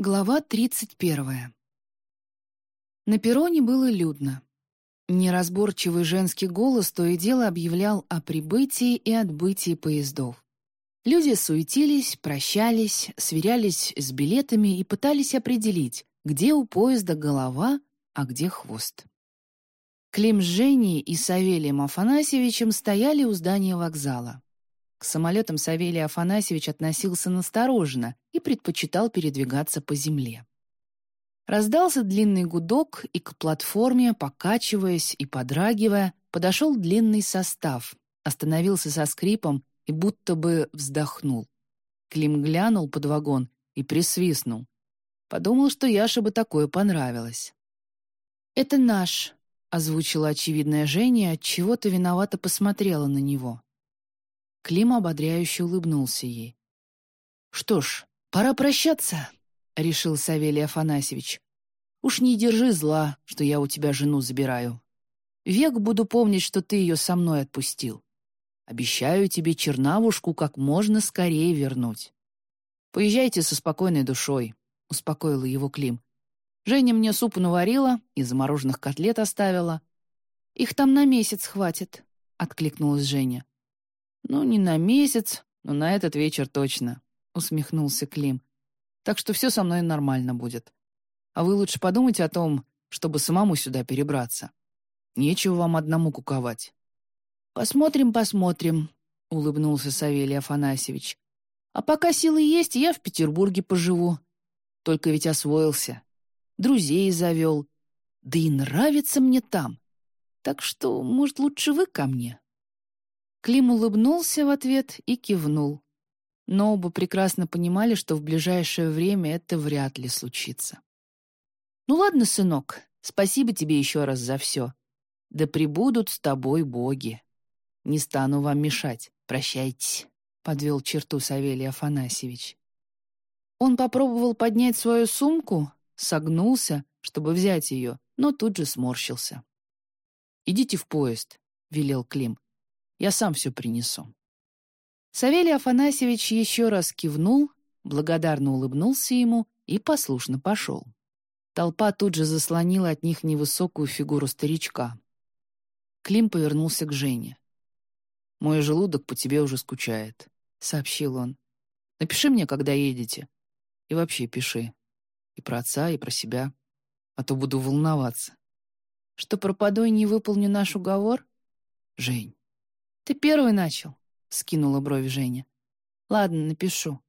Глава 31. На перроне было людно. Неразборчивый женский голос то и дело объявлял о прибытии и отбытии поездов. Люди суетились, прощались, сверялись с билетами и пытались определить, где у поезда голова, а где хвост. Клим с Женей и Савелием Афанасьевичем стояли у здания вокзала. К самолетам Савелий Афанасьевич относился настороженно и предпочитал передвигаться по земле. Раздался длинный гудок, и к платформе, покачиваясь и подрагивая, подошел длинный состав, остановился со скрипом и будто бы вздохнул. Клим глянул под вагон и присвистнул. Подумал, что Яше бы такое понравилось. «Это наш», — озвучила очевидная Женя, чего то виновато посмотрела на него. Клим ободряюще улыбнулся ей. «Что ж, пора прощаться», — решил Савелий Афанасьевич. «Уж не держи зла, что я у тебя жену забираю. Век буду помнить, что ты ее со мной отпустил. Обещаю тебе чернавушку как можно скорее вернуть. Поезжайте со спокойной душой», — успокоил его Клим. «Женя мне супу наварила и замороженных котлет оставила». «Их там на месяц хватит», — откликнулась Женя. «Ну, не на месяц, но на этот вечер точно», — усмехнулся Клим. «Так что все со мной нормально будет. А вы лучше подумайте о том, чтобы самому сюда перебраться. Нечего вам одному куковать». «Посмотрим, посмотрим», — улыбнулся Савелий Афанасьевич. «А пока силы есть, я в Петербурге поживу. Только ведь освоился. Друзей завел. Да и нравится мне там. Так что, может, лучше вы ко мне?» Клим улыбнулся в ответ и кивнул. Но оба прекрасно понимали, что в ближайшее время это вряд ли случится. «Ну ладно, сынок, спасибо тебе еще раз за все. Да прибудут с тобой боги. Не стану вам мешать, прощайтесь», — подвел черту Савелий Афанасьевич. Он попробовал поднять свою сумку, согнулся, чтобы взять ее, но тут же сморщился. «Идите в поезд», — велел Клим. Я сам все принесу». Савелий Афанасьевич еще раз кивнул, благодарно улыбнулся ему и послушно пошел. Толпа тут же заслонила от них невысокую фигуру старичка. Клим повернулся к Жене. «Мой желудок по тебе уже скучает», — сообщил он. «Напиши мне, когда едете. И вообще пиши. И про отца, и про себя. А то буду волноваться». «Что пропаду и не выполню наш уговор?» «Жень, «Ты первый начал», — скинула бровь Женя. «Ладно, напишу.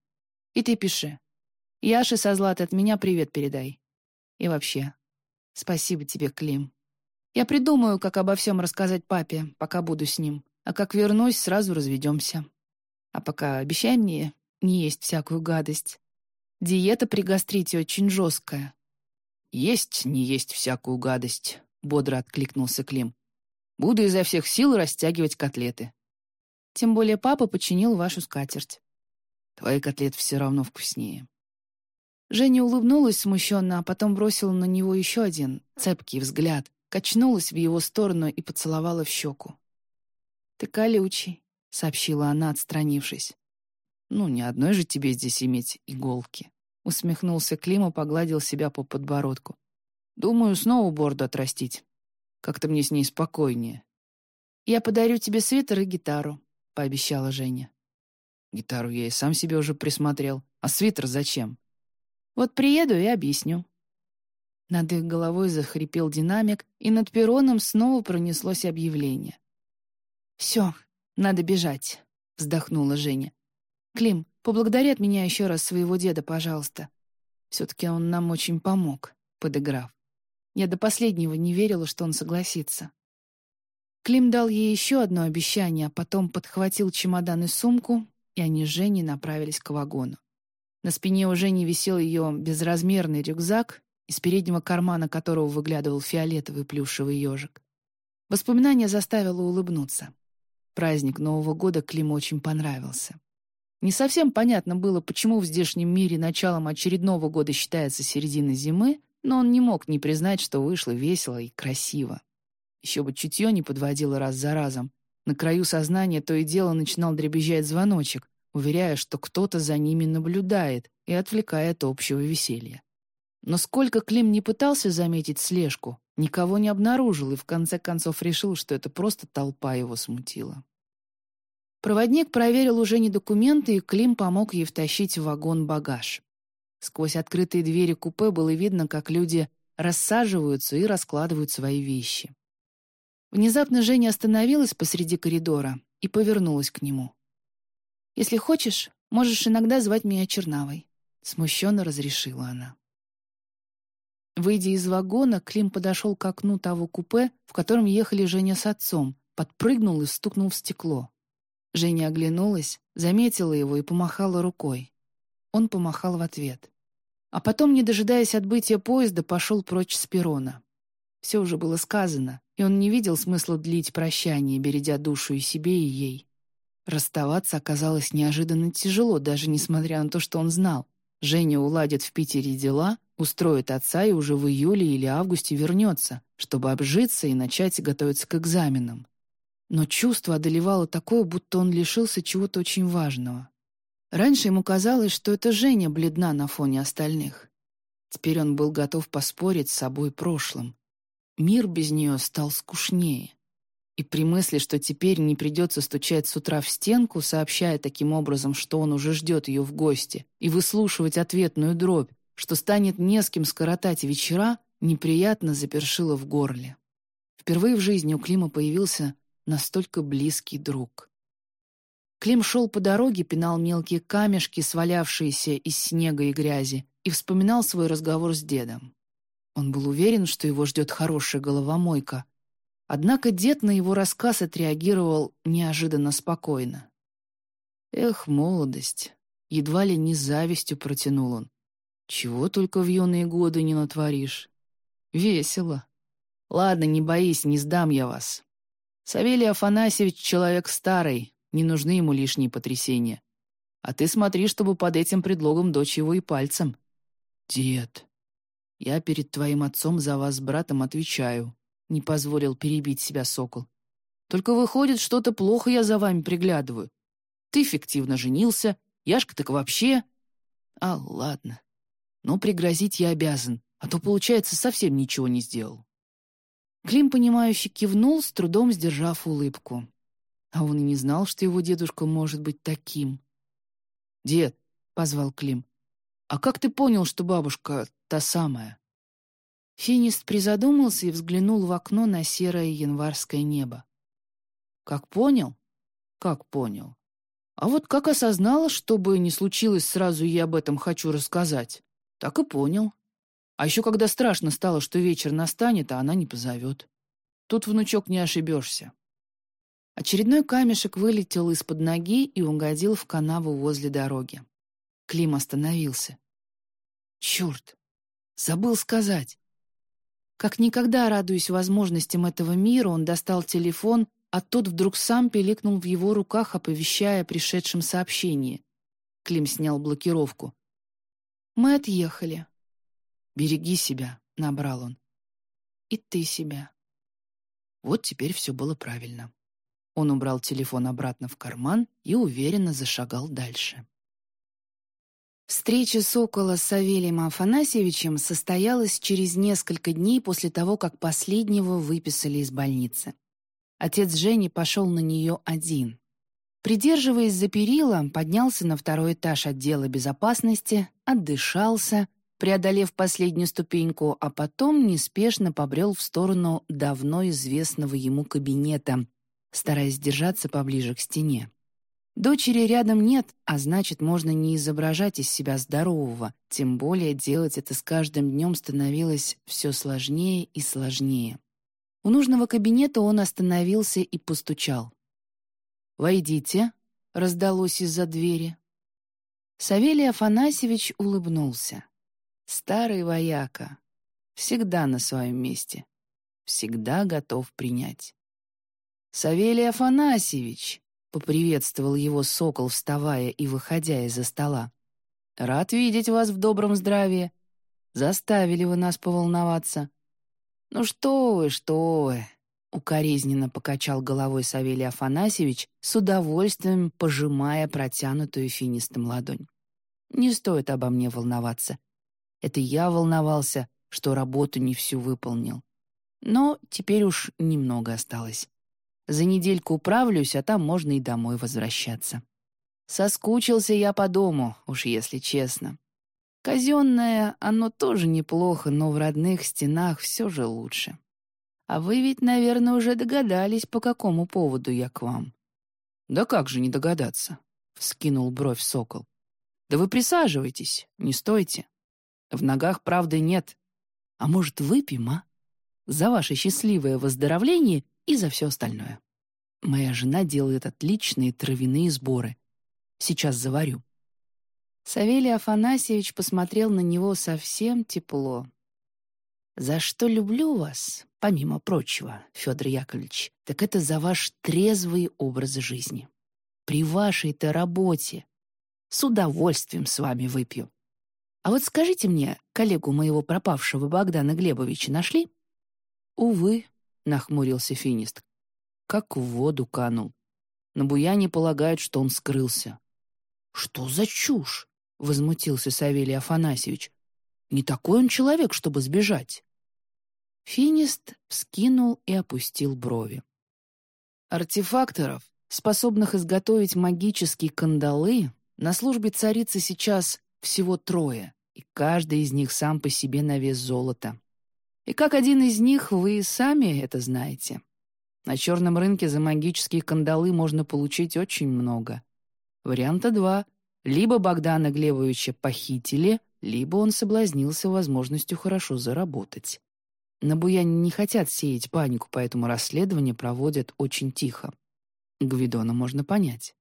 И ты пиши. Яше со Златой от меня привет передай. И вообще, спасибо тебе, Клим. Я придумаю, как обо всем рассказать папе, пока буду с ним. А как вернусь, сразу разведемся. А пока обещай мне не есть всякую гадость. Диета при гастрите очень жесткая». «Есть, не есть всякую гадость», — бодро откликнулся Клим. Буду изо всех сил растягивать котлеты. Тем более папа починил вашу скатерть. Твои котлеты все равно вкуснее. Женя улыбнулась смущенно, а потом бросила на него еще один цепкий взгляд, качнулась в его сторону и поцеловала в щеку. «Ты колючий», — сообщила она, отстранившись. «Ну, не одной же тебе здесь иметь иголки», — усмехнулся Клим и погладил себя по подбородку. «Думаю, снова бороду отрастить. Как-то мне с ней спокойнее. «Я подарю тебе свитер и гитару», — пообещала Женя. Гитару я и сам себе уже присмотрел. А свитер зачем? Вот приеду и объясню. Над их головой захрипел динамик, и над перроном снова пронеслось объявление. «Все, надо бежать», — вздохнула Женя. «Клим, поблагодари от меня еще раз своего деда, пожалуйста. Все-таки он нам очень помог», — подыграв. Я до последнего не верила, что он согласится. Клим дал ей еще одно обещание, а потом подхватил чемодан и сумку, и они с Женей направились к вагону. На спине у Жени висел ее безразмерный рюкзак, из переднего кармана которого выглядывал фиолетовый плюшевый ежик. Воспоминание заставило улыбнуться. Праздник Нового года Климу очень понравился. Не совсем понятно было, почему в здешнем мире началом очередного года считается середина зимы, но он не мог не признать, что вышло весело и красиво. Еще бы чутье не подводило раз за разом. На краю сознания то и дело начинал дребезжать звоночек, уверяя, что кто-то за ними наблюдает и отвлекает общего веселья. Но сколько Клим не пытался заметить слежку, никого не обнаружил и в конце концов решил, что это просто толпа его смутила. Проводник проверил уже не документы, и Клим помог ей втащить в вагон багаж. Сквозь открытые двери купе было видно, как люди рассаживаются и раскладывают свои вещи. Внезапно Женя остановилась посреди коридора и повернулась к нему. «Если хочешь, можешь иногда звать меня Чернавой», — смущенно разрешила она. Выйдя из вагона, Клим подошел к окну того купе, в котором ехали Женя с отцом, подпрыгнул и стукнул в стекло. Женя оглянулась, заметила его и помахала рукой. Он помахал в ответ. А потом, не дожидаясь отбытия поезда, пошел прочь с перрона. Все уже было сказано, и он не видел смысла длить прощание, бередя душу и себе, и ей. Расставаться оказалось неожиданно тяжело, даже несмотря на то, что он знал. Женя уладит в Питере дела, устроит отца и уже в июле или августе вернется, чтобы обжиться и начать готовиться к экзаменам. Но чувство одолевало такое, будто он лишился чего-то очень важного. Раньше ему казалось, что это Женя бледна на фоне остальных. Теперь он был готов поспорить с собой прошлым. Мир без нее стал скучнее. И при мысли, что теперь не придется стучать с утра в стенку, сообщая таким образом, что он уже ждет ее в гости, и выслушивать ответную дробь, что станет не с кем скоротать вечера, неприятно запершило в горле. Впервые в жизни у Клима появился настолько близкий друг. Клим шел по дороге, пинал мелкие камешки, свалявшиеся из снега и грязи, и вспоминал свой разговор с дедом. Он был уверен, что его ждет хорошая головомойка. Однако дед на его рассказ отреагировал неожиданно спокойно. «Эх, молодость!» — едва ли не завистью протянул он. «Чего только в юные годы не натворишь. Весело. Ладно, не боись, не сдам я вас. Савелий Афанасьевич — человек старый, не нужны ему лишние потрясения. А ты смотри, чтобы под этим предлогом дочь его и пальцем. Дед, я перед твоим отцом за вас с братом отвечаю. Не позволил перебить себя сокол. Только выходит, что-то плохо я за вами приглядываю. Ты фиктивно женился, Яшка так вообще... А, ладно. Но пригрозить я обязан, а то, получается, совсем ничего не сделал. Клим, понимающе кивнул, с трудом сдержав улыбку. А он и не знал, что его дедушка может быть таким. «Дед», — позвал Клим, — «а как ты понял, что бабушка та самая?» Финист призадумался и взглянул в окно на серое январское небо. «Как понял?» «Как понял?» «А вот как осознала, что бы ни случилось, сразу я об этом хочу рассказать. Так и понял. А еще когда страшно стало, что вечер настанет, а она не позовет. Тут, внучок, не ошибешься. Очередной камешек вылетел из-под ноги и угодил в канаву возле дороги. Клим остановился. «Черт! Забыл сказать!» Как никогда радуясь возможностям этого мира, он достал телефон, а тот вдруг сам пиликнул в его руках, оповещая о пришедшем сообщении. Клим снял блокировку. «Мы отъехали». «Береги себя», — набрал он. «И ты себя». Вот теперь все было правильно. Он убрал телефон обратно в карман и уверенно зашагал дальше. Встреча Сокола с Савелием Афанасьевичем состоялась через несколько дней после того, как последнего выписали из больницы. Отец Жени пошел на нее один. Придерживаясь за перила, поднялся на второй этаж отдела безопасности, отдышался, преодолев последнюю ступеньку, а потом неспешно побрел в сторону давно известного ему кабинета, стараясь держаться поближе к стене. Дочери рядом нет, а значит, можно не изображать из себя здорового, тем более делать это с каждым днем становилось все сложнее и сложнее. У нужного кабинета он остановился и постучал. «Войдите», — раздалось из-за двери. Савелий Афанасьевич улыбнулся. Старый вояка. Всегда на своем месте. Всегда готов принять. «Савелий Афанасьевич!» — поприветствовал его сокол, вставая и выходя из-за стола. «Рад видеть вас в добром здравии. Заставили вы нас поволноваться». «Ну что вы, что вы!» Укоризненно покачал головой Савелий Афанасьевич, с удовольствием пожимая протянутую финистым ладонь. «Не стоит обо мне волноваться. Это я волновался, что работу не всю выполнил. Но теперь уж немного осталось. За недельку управлюсь, а там можно и домой возвращаться. Соскучился я по дому, уж если честно. Казенное, оно тоже неплохо, но в родных стенах все же лучше. А вы ведь, наверное, уже догадались, по какому поводу я к вам». «Да как же не догадаться?» — вскинул бровь сокол. «Да вы присаживайтесь, не стойте. В ногах правды нет. А может, выпьем, а? За ваше счастливое выздоровление и за все остальное. Моя жена делает отличные травяные сборы. Сейчас заварю». Савелий Афанасьевич посмотрел на него совсем тепло. «За что люблю вас, помимо прочего, Федор Яковлевич, так это за ваш трезвый образ жизни. При вашей-то работе. С удовольствием с вами выпью. А вот скажите мне, коллегу моего пропавшего Богдана Глебовича нашли?» «Увы», — нахмурился финист, — «как в воду канул. На буяне полагают, что он скрылся». «Что за чушь?» — возмутился Савелий Афанасьевич. «Не такой он человек, чтобы сбежать». Финист вскинул и опустил брови. Артефакторов, способных изготовить магические кандалы, на службе царицы сейчас всего трое, и каждый из них сам по себе на вес золота. И как один из них вы сами это знаете. На черном рынке за магические кандалы можно получить очень много. Варианта два — либо Богдана Глебовича похитили, либо он соблазнился возможностью хорошо заработать. На Буяне не хотят сеять панику, поэтому расследование проводят очень тихо. Гвидона можно понять.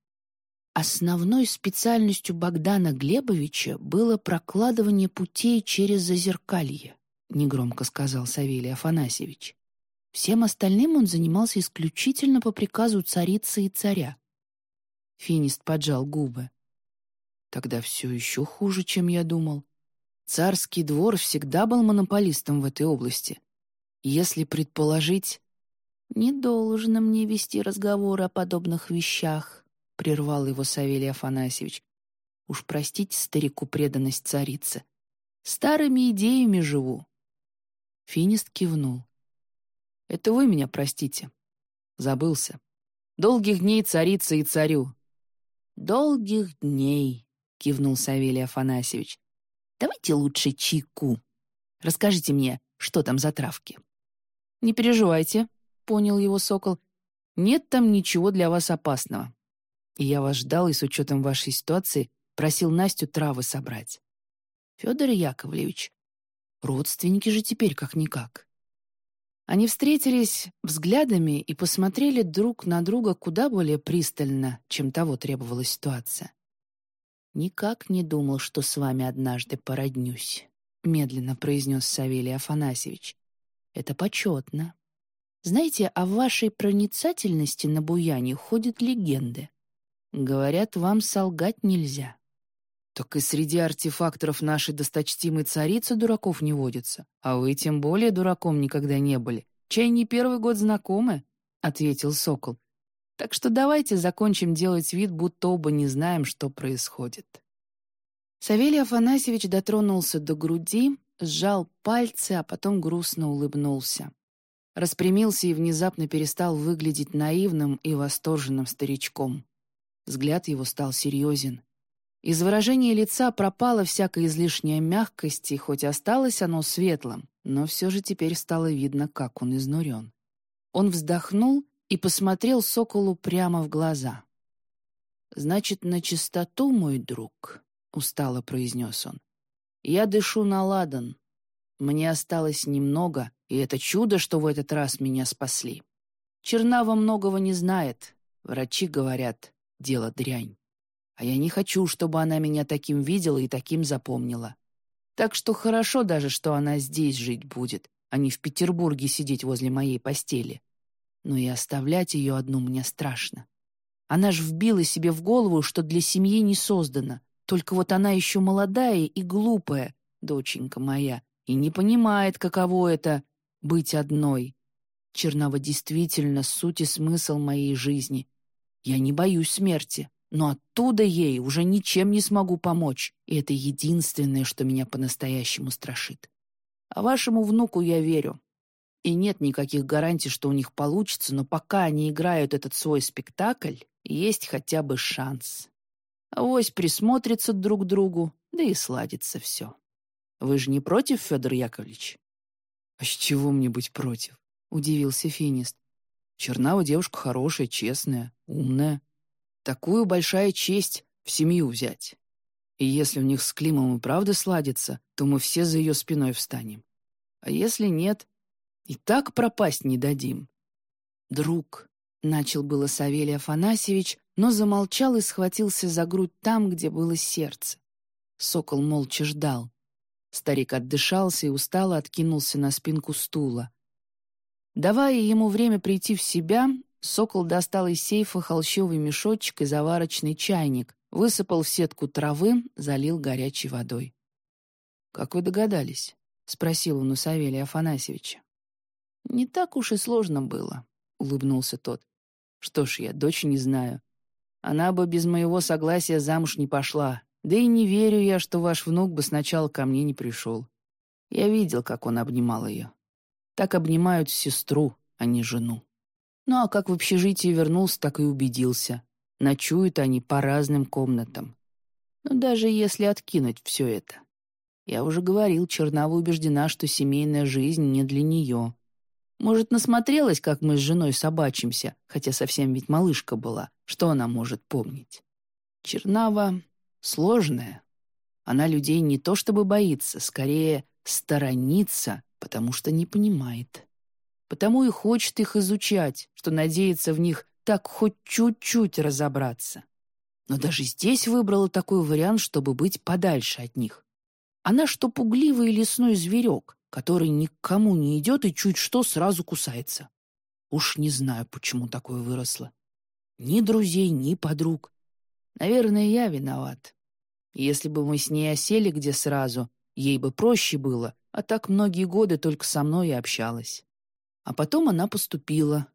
Основной специальностью Богдана Глебовича было прокладывание путей через зазеркалье, негромко сказал Савелий Афанасьевич. Всем остальным он занимался исключительно по приказу царицы и царя. Финист поджал губы. Тогда все еще хуже, чем я думал. Царский двор всегда был монополистом в этой области. Если предположить... «Не должно мне вести разговоры о подобных вещах», — прервал его Савелий Афанасьевич. «Уж простите старику преданность царицы. Старыми идеями живу». Финист кивнул. «Это вы меня простите. Забылся. Долгих дней царицы и царю». «Долгих дней», — кивнул Савелий Афанасьевич. «Давайте лучше чайку. Расскажите мне, что там за травки?» «Не переживайте», — понял его сокол. «Нет там ничего для вас опасного. И я вас ждал и с учетом вашей ситуации просил Настю травы собрать. Федор Яковлевич, родственники же теперь как-никак». Они встретились взглядами и посмотрели друг на друга куда более пристально, чем того требовала ситуация. «Никак не думал, что с вами однажды породнюсь», — медленно произнес Савелий Афанасьевич. «Это почетно. Знаете, о вашей проницательности на буяне ходят легенды. Говорят, вам солгать нельзя». «Так и среди артефакторов нашей досточтимой царицы дураков не водится, а вы тем более дураком никогда не были. Чай не первый год знакомы?» — ответил Сокол. Так что давайте закончим делать вид, будто оба не знаем, что происходит». Савелий Афанасьевич дотронулся до груди, сжал пальцы, а потом грустно улыбнулся. Распрямился и внезапно перестал выглядеть наивным и восторженным старичком. Взгляд его стал серьезен. Из выражения лица пропала всякая излишняя мягкость, и хоть осталось оно светлым, но все же теперь стало видно, как он изнурен. Он вздохнул и посмотрел соколу прямо в глаза. «Значит, на чистоту, мой друг», — устало произнес он. «Я дышу на ладан. Мне осталось немного, и это чудо, что в этот раз меня спасли. Чернава многого не знает. Врачи говорят, дело дрянь. А я не хочу, чтобы она меня таким видела и таким запомнила. Так что хорошо даже, что она здесь жить будет, а не в Петербурге сидеть возле моей постели но и оставлять ее одну мне страшно. Она ж вбила себе в голову, что для семьи не создана, только вот она еще молодая и глупая, доченька моя, и не понимает, каково это — быть одной. Чернава действительно суть и смысл моей жизни. Я не боюсь смерти, но оттуда ей уже ничем не смогу помочь, и это единственное, что меня по-настоящему страшит. А вашему внуку я верю. И нет никаких гарантий, что у них получится, но пока они играют этот свой спектакль, есть хотя бы шанс. Авось присмотрятся друг к другу, да и сладится все. Вы же не против, Федор Яковлевич? «А с чего мне быть против?» — удивился Финист. «Чернава девушка хорошая, честная, умная. Такую большая честь в семью взять. И если у них с Климом и правда сладится, то мы все за ее спиной встанем. А если нет, и так пропасть не дадим». «Друг», — начал было Савелий Афанасьевич, но замолчал и схватился за грудь там, где было сердце. Сокол молча ждал. Старик отдышался и устало откинулся на спинку стула. Давая ему время прийти в себя, Сокол достал из сейфа холщовый мешочек и заварочный чайник, высыпал в сетку травы, залил горячей водой. «Как вы догадались?» — спросил он у Савелия Афанасьевича. «Не так уж и сложно было», — улыбнулся тот. «Что ж, я дочь не знаю. Она бы без моего согласия замуж не пошла, да и не верю я, что ваш внук бы сначала ко мне не пришел. Я видел, как он обнимал ее. Так обнимают сестру, а не жену. Ну а как в общежитие вернулся, так и убедился. Ночуют они по разным комнатам. Но даже если откинуть все это. Я уже говорил, Чернава убеждена, что семейная жизнь не для нее. Может, насмотрелась, как мы с женой собачимся, хотя совсем ведь малышка была. Что она может помнить? Чернава сложная. Она людей не то чтобы боится, скорее сторонится, потому что не понимает. Потому и хочет их изучать, что надеется в них так хоть чуть-чуть разобраться. Но даже здесь выбрала такой вариант, чтобы быть подальше от них. Она что пугливый лесной зверек, который никому не идет и чуть что сразу кусается. Уж не знаю, почему такое выросло. Ни друзей, ни подруг. Наверное, я виноват. Если бы мы с ней осели где сразу, ей бы проще было, а так многие годы только со мной и общалась. А потом она поступила.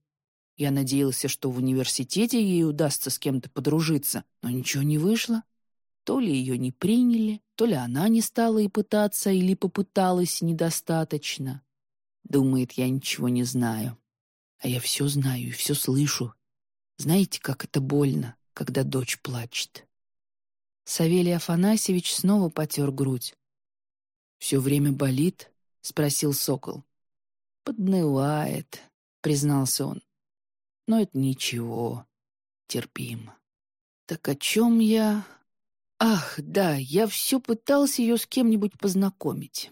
Я надеялся, что в университете ей удастся с кем-то подружиться, но ничего не вышло. То ли ее не приняли, то ли она не стала и пытаться, или попыталась недостаточно. Думает, я ничего не знаю. А я все знаю и все слышу. Знаете, как это больно? когда дочь плачет. Савелий Афанасьевич снова потер грудь. «Все время болит?» — спросил сокол. «Поднывает», — признался он. «Но это ничего, терпимо». «Так о чем я...» «Ах, да, я все пытался ее с кем-нибудь познакомить.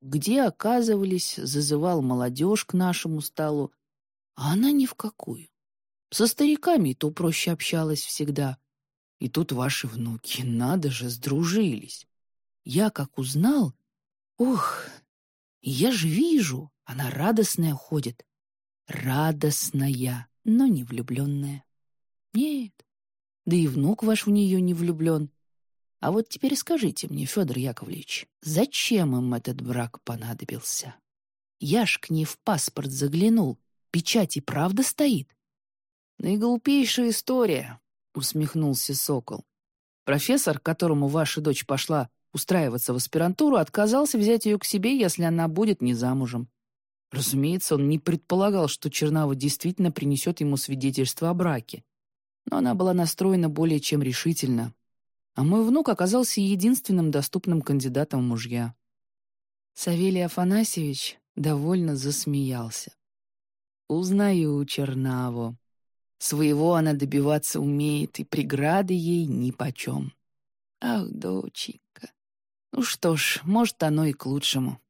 Где оказывались, зазывал молодежь к нашему столу, а она ни в какую. Со стариками то проще общалась всегда. И тут ваши внуки, надо же, сдружились. Я как узнал... Ох, я же вижу, она радостная ходит. Радостная, но не влюбленная. Нет, да и внук ваш в нее не влюблен. А вот теперь скажите мне, Федор Яковлевич, зачем им этот брак понадобился? Я ж к ней в паспорт заглянул, печать и правда стоит. «Наиглупейшая история», — усмехнулся Сокол. «Профессор, к которому ваша дочь пошла устраиваться в аспирантуру, отказался взять ее к себе, если она будет не замужем. Разумеется, он не предполагал, что Чернава действительно принесет ему свидетельство о браке. Но она была настроена более чем решительно. А мой внук оказался единственным доступным кандидатом мужья. Савелий Афанасьевич довольно засмеялся. «Узнаю Чернаву», Своего она добиваться умеет, и преграды ей нипочем. Ах, доченька. Ну что ж, может, оно и к лучшему.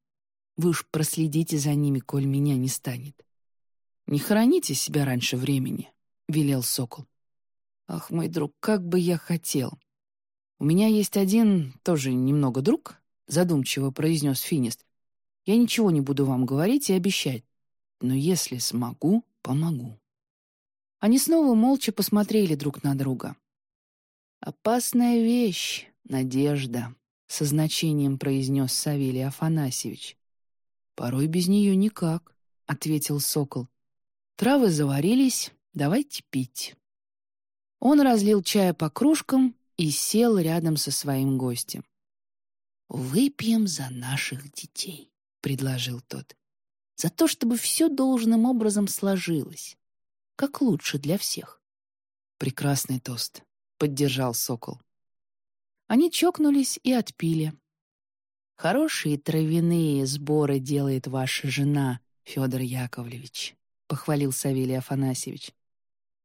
Вы уж проследите за ними, коль меня не станет. «Не храните себя раньше времени», — велел сокол. «Ах, мой друг, как бы я хотел!» «У меня есть один, тоже немного друг», — задумчиво произнес Финист. «Я ничего не буду вам говорить и обещать, но если смогу, помогу». Они снова молча посмотрели друг на друга. «Опасная вещь, надежда», — со значением произнес Савелий Афанасьевич. «Порой без нее никак», — ответил Сокол. Травы заварились, давайте пить». Он разлил чая по кружкам и сел рядом со своим гостем. «Выпьем за наших детей», — предложил тот. «За то, чтобы все должным образом сложилось. Как лучше для всех». «Прекрасный тост», — поддержал Сокол. Они чокнулись и отпили. «Хорошие травяные сборы делает ваша жена, Федор Яковлевич», — похвалил Савелий Афанасьевич.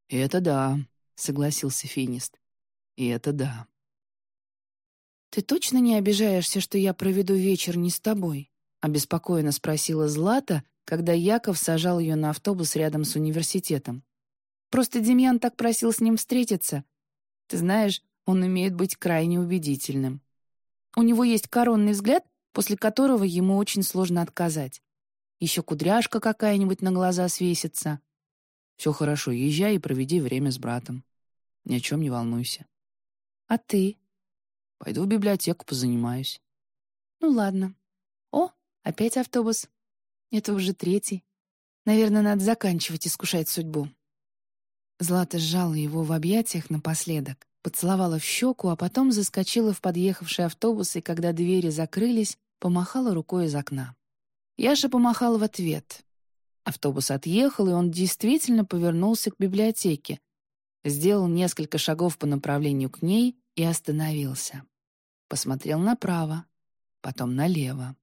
«Это да», — согласился Финист. «И это да». «Ты точно не обижаешься, что я проведу вечер не с тобой?» — обеспокоенно спросила Злата, когда Яков сажал ее на автобус рядом с университетом. «Просто Демьян так просил с ним встретиться. Ты знаешь, он умеет быть крайне убедительным. У него есть коронный взгляд, после которого ему очень сложно отказать. Еще кудряшка какая-нибудь на глаза свесится. Все хорошо, езжай и проведи время с братом. Ни о чем не волнуйся. А ты? Пойду в библиотеку позанимаюсь. Ну ладно. О, опять автобус. Это уже третий. Наверное, надо заканчивать искушать судьбу. Злата сжала его в объятиях напоследок поцеловала в щеку, а потом заскочила в подъехавший автобус и, когда двери закрылись, помахала рукой из окна. Яша помахал в ответ. Автобус отъехал, и он действительно повернулся к библиотеке, сделал несколько шагов по направлению к ней и остановился. Посмотрел направо, потом налево,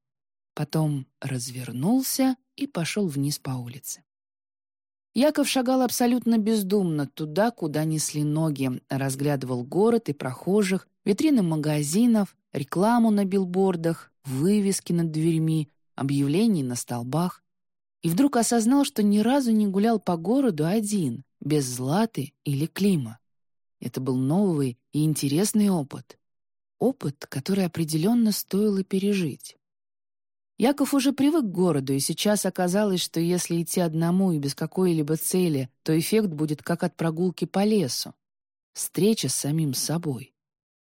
потом развернулся и пошел вниз по улице. Яков шагал абсолютно бездумно туда, куда несли ноги, разглядывал город и прохожих, витрины магазинов, рекламу на билбордах, вывески над дверьми, объявления на столбах. И вдруг осознал, что ни разу не гулял по городу один, без Златы или Клима. Это был новый и интересный опыт. Опыт, который определенно стоило пережить. Яков уже привык к городу, и сейчас оказалось, что если идти одному и без какой-либо цели, то эффект будет как от прогулки по лесу. Встреча с самим собой.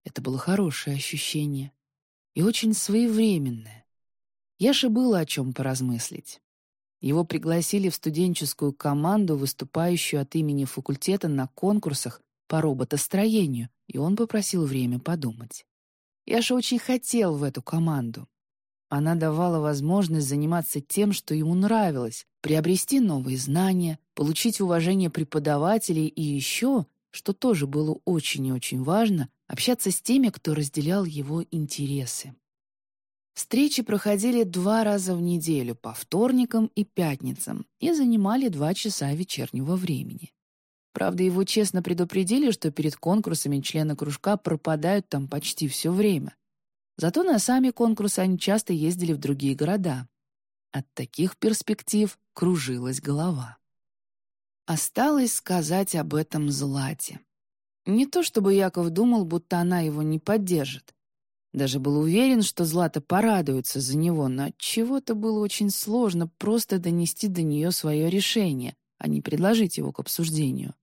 Это было хорошее ощущение. И очень своевременное. Яше было о чем поразмыслить. Его пригласили в студенческую команду, выступающую от имени факультета на конкурсах по роботостроению, и он попросил время подумать. Яша очень хотел в эту команду, она давала возможность заниматься тем, что ему нравилось, приобрести новые знания, получить уважение преподавателей и еще, что тоже было очень и очень важно, общаться с теми, кто разделял его интересы. Встречи проходили два раза в неделю, по вторникам и пятницам, и занимали два часа вечернего времени. Правда, его честно предупредили, что перед конкурсами члены кружка пропадают там почти все время. Зато на сами конкурсы они часто ездили в другие города. От таких перспектив кружилась голова. Осталось сказать об этом Злате. Не то чтобы Яков думал, будто она его не поддержит. Даже был уверен, что Злата порадуется за него, но от чего-то было очень сложно просто донести до нее свое решение, а не предложить его к обсуждению.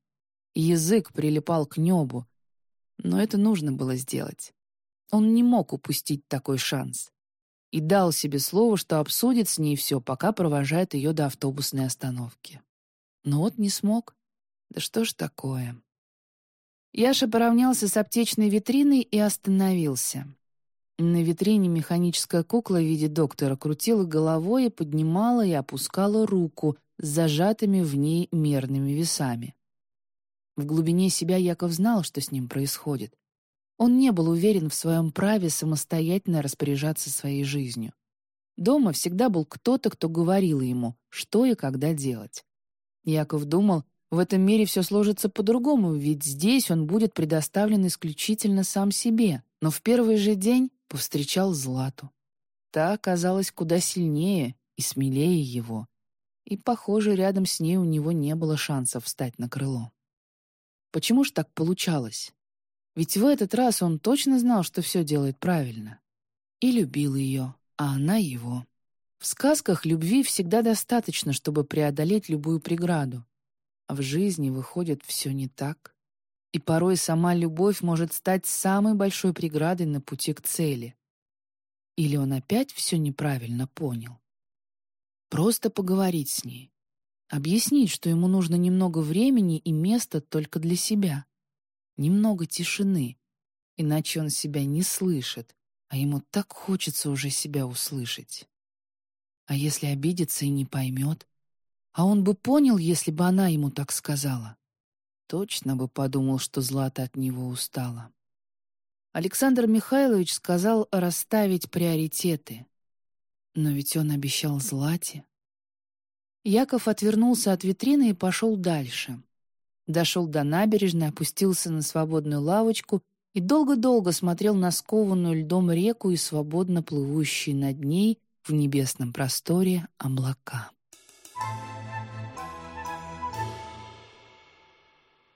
Язык прилипал к небу, но это нужно было сделать. Он не мог упустить такой шанс. И дал себе слово, что обсудит с ней все, пока провожает ее до автобусной остановки. Но вот не смог. Да что ж такое? Яша поравнялся с аптечной витриной и остановился. На витрине механическая кукла в виде доктора крутила головой и поднимала и опускала руку с зажатыми в ней мерными весами. В глубине себя Яков знал, что с ним происходит. Он не был уверен в своем праве самостоятельно распоряжаться своей жизнью. Дома всегда был кто-то, кто говорил ему, что и когда делать. Яков думал, в этом мире все сложится по-другому, ведь здесь он будет предоставлен исключительно сам себе. Но в первый же день повстречал Злату. Та оказалась куда сильнее и смелее его. И, похоже, рядом с ней у него не было шансов встать на крыло. Почему ж так получалось? Ведь в этот раз он точно знал, что все делает правильно. И любил ее, а она его. В сказках любви всегда достаточно, чтобы преодолеть любую преграду. А в жизни выходит все не так. И порой сама любовь может стать самой большой преградой на пути к цели. Или он опять все неправильно понял? Просто поговорить с ней. Объяснить, что ему нужно немного времени и места только для себя. Немного тишины, иначе он себя не слышит, а ему так хочется уже себя услышать. А если обидится и не поймет? А он бы понял, если бы она ему так сказала. Точно бы подумал, что Злата от него устала. Александр Михайлович сказал расставить приоритеты. Но ведь он обещал Злате. Яков отвернулся от витрины и пошел дальше. Дошел до набережной, опустился на свободную лавочку и долго-долго смотрел на скованную льдом реку и свободно плывущие над ней в небесном просторе облака. Thank you.